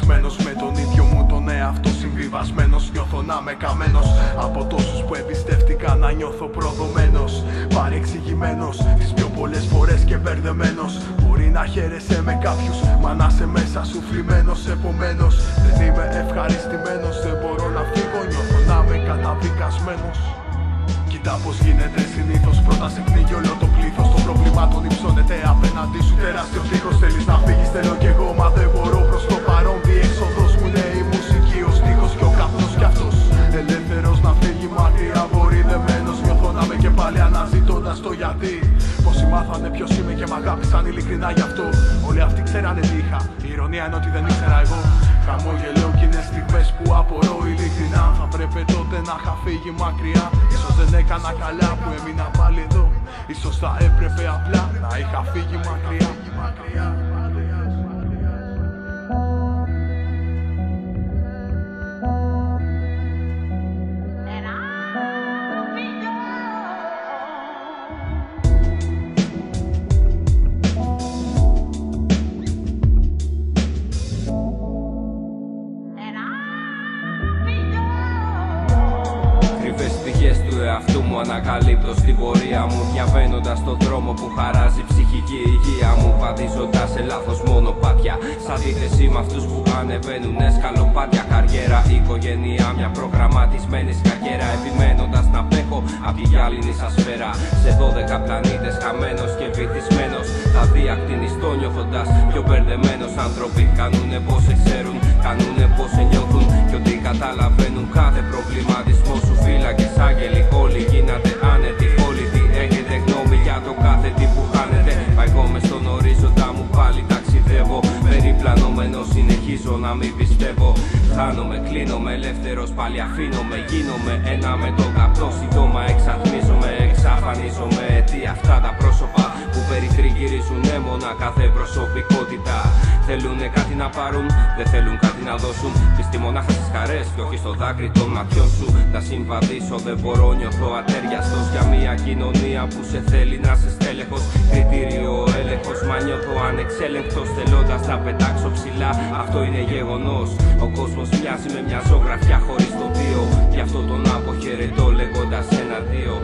απομακρυσμένος με τον ίδιο μου τον εαυτό συμβιβασμένος Νιώθω να είμαι καμένος. Από τόσους που εμπιστεύτηκα να νιώθω προδομένος. Παρεξηγημένος τις πιο πολλές φορές και μπερδεμένος. Μπορεί να χαίρεσαι με κάποιους μα να είσαι μέσα σου φλημένος Επομένως. Δεν είμαι ευχαριστημένος δεν μπορώ να φύγω νιώθω να είμαι καταδικασμένος. Κοίτα πως γίνεται συνήθως πρώτα σε πνίγει όλο το πλήθος. Το πρόβλημα των υψώνεται απέναντί σου τεράστιο τείχος. Θέλεις να φύγεις θέλω κι εγώ μάθανε ποιος είμαι και μ' αγάπησαν ειλικρινά γι' αυτό. Όλοι αυτοί ξέρανε τι είχα. Η ηρωνία είναι ότι δεν ήξερα εγώ. Χαμόγελο κι είναι στιγμές που απορώ ειλικρινά. Θα πρέπει τότε να είχα φύγει μακριά. Ίσως δεν έκανα καλά που έμεινα πάλι εδώ. Ίσως θα έπρεπε απλά να είχα φύγει μακριά Κρυφές πτυχές του εαυτού μου ανακαλύπτω στην πορεία μου Διαβαίνοντας τον δρόμο που χαράζει ψυχική υγεία μου Βαδίζοντας σε λάθος μονοπάτια. Σαν αντίθεση με αυτούς που ανεβαίνουν σκαλοπάτια Καριέρα, οικογένεια, μια προγραμματισμένη σκακέρα Επιμένοντας να απέχω απ' τη γυάλινη σας σφαίρα. Σε 12 πλανήτες χαμένος και βυθισμένος Τα διακτηνιστό νιώθοντας πιο μπερδεμένος Άνθρωποι κάνουνε να μην πιστεύω. Χάνομαι, κλείνομαι ελεύθερος πάλι αφήνομαι. Γίνομαι ένα με τον καπνό σύντομα εξατμίζομαι Εξαφανίζομαι τι αυτά τα πρόσωπα που περιτριγυρίζουν έμονα κάθε προσωπικότητα Θέλουνε κάτι να πάρουν, δεν θέλουν κάτι να δώσουν. Πιστή μονάχα στις χαρές και όχι στο δάκρυ των ματιών σου. Να συμβαδίσω δεν μπορώ νιώθω ατέριαστος Για μια κοινωνία που σε θέλει να σε στέλεχος. Κριτήριο έλεγχος μα νιώθω ανεξέλεγκτος. Θέλοντας να πετάξω ψηλά αυτό είναι γεγονός. Ο κόσμος μοιάζει με μια ζωγραφιά χωρίς το δύο. Γι' αυτό τον αποχαιρετώ λέγοντας ένα δύο